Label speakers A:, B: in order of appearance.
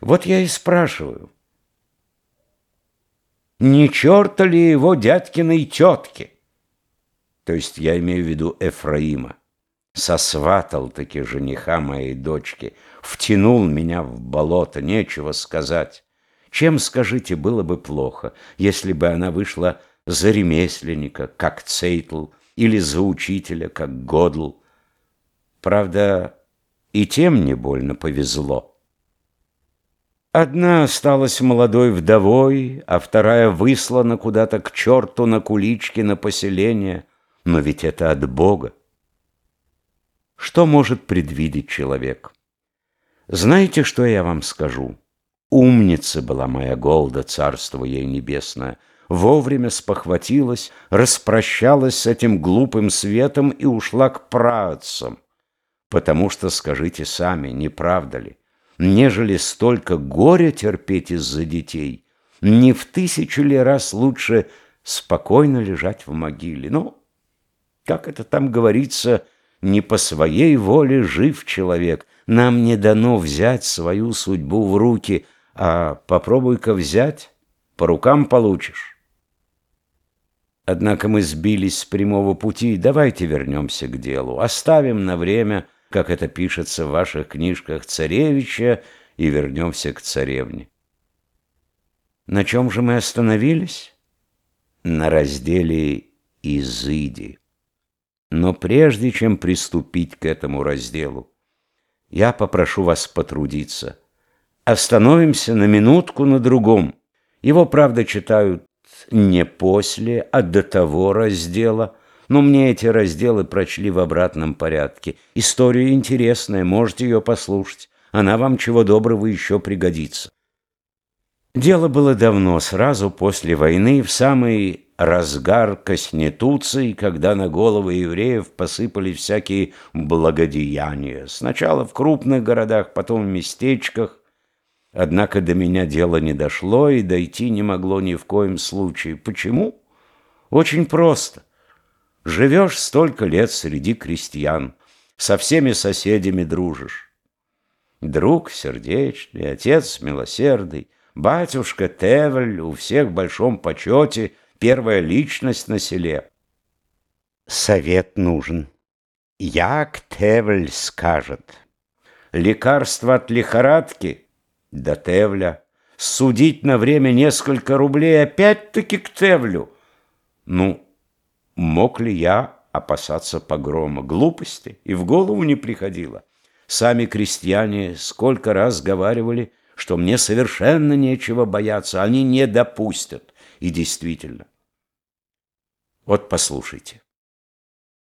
A: Вот я и спрашиваю, не черта ли его дядькиной тетки? То есть я имею в виду Эфраима. Сосватал-таки жениха моей дочки, втянул меня в болото, нечего сказать. Чем, скажите, было бы плохо, если бы она вышла за ремесленника, как Цейтл, или за учителя, как Годл? Правда, и тем не больно повезло. Одна осталась молодой вдовой, а вторая выслана куда-то к черту на куличке на поселение. Но ведь это от Бога. Что может предвидеть человек? Знаете, что я вам скажу? Умница была моя Голда, царство ей небесное. Вовремя спохватилась, распрощалась с этим глупым светом и ушла к праотцам. Потому что, скажите сами, не правда ли, нежели столько горя терпеть из-за детей, не в тысячу ли раз лучше спокойно лежать в могиле. Ну, как это там говорится, не по своей воле жив человек. Нам не дано взять свою судьбу в руки, а попробуй-ка взять, по рукам получишь. Однако мы сбились с прямого пути, давайте вернемся к делу, оставим на время как это пишется в ваших книжках царевича, и вернемся к царевне. На чем же мы остановились? На разделе «Изыди». Но прежде чем приступить к этому разделу, я попрошу вас потрудиться. Остановимся на минутку на другом. Его, правда, читают не после, а до того раздела – но мне эти разделы прочли в обратном порядке. История интересная, можете ее послушать. Она вам чего доброго еще пригодится. Дело было давно, сразу после войны, в самый разгар коснетуции, когда на головы евреев посыпали всякие благодеяния. Сначала в крупных городах, потом в местечках. Однако до меня дело не дошло и дойти не могло ни в коем случае. Почему? Очень просто. Живешь столько лет среди крестьян, со всеми соседями дружишь. Друг сердечный, отец милосердный, батюшка Тевель у всех в большом почете, первая личность на селе. Совет нужен. Як Тевель скажет. Лекарство от лихорадки до Тевля. Судить на время несколько рублей опять-таки к Тевлю. Ну, Мог ли я опасаться погрома? Глупости и в голову не приходило. Сами крестьяне сколько раз говаривали, что мне совершенно нечего бояться, они не допустят. И действительно. Вот послушайте.